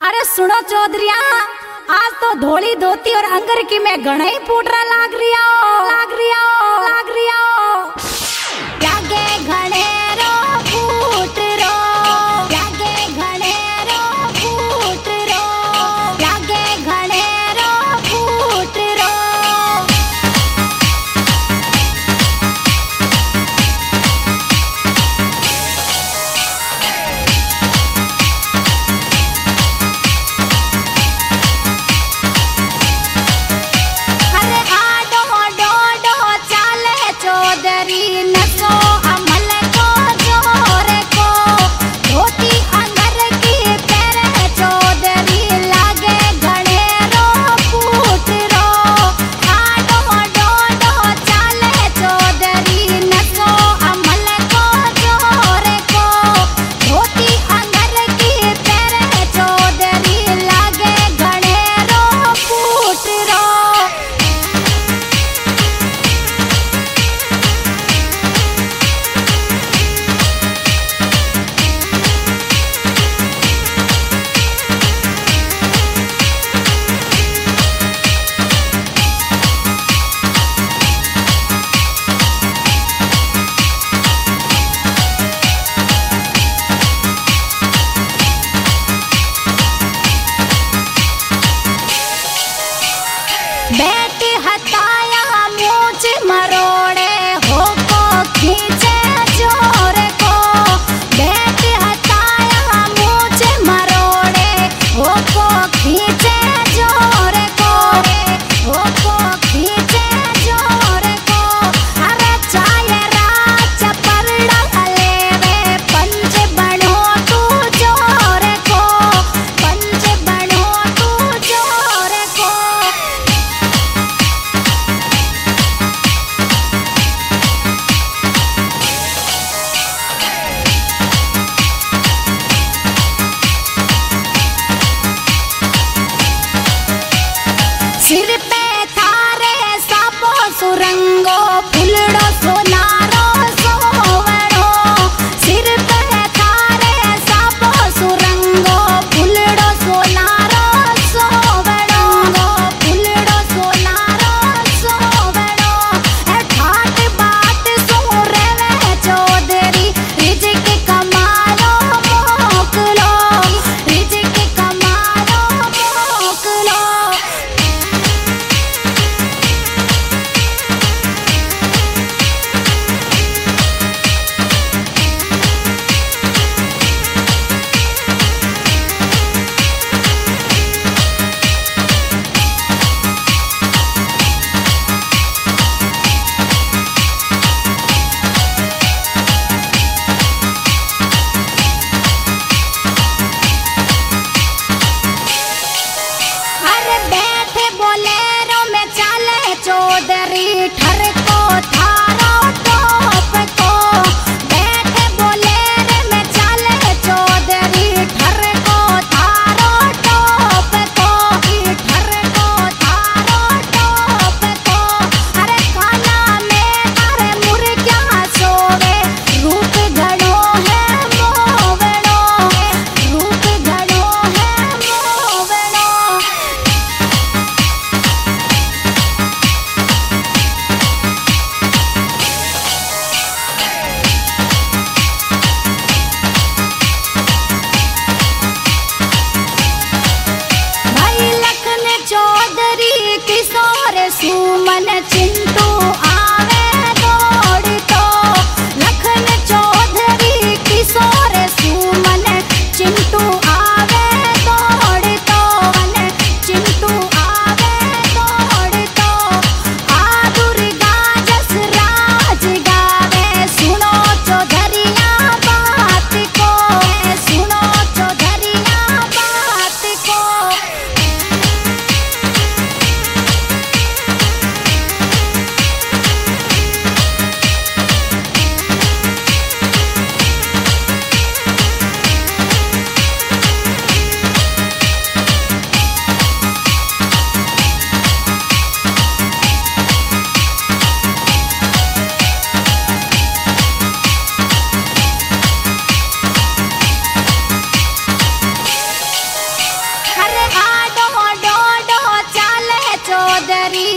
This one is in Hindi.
अरे सुनो चौधरिया, आज तो धोली धोती और अंगर की मैं गणई पूटरा लाग रिया लाग रिया लाग रिया ಮಾದರಿ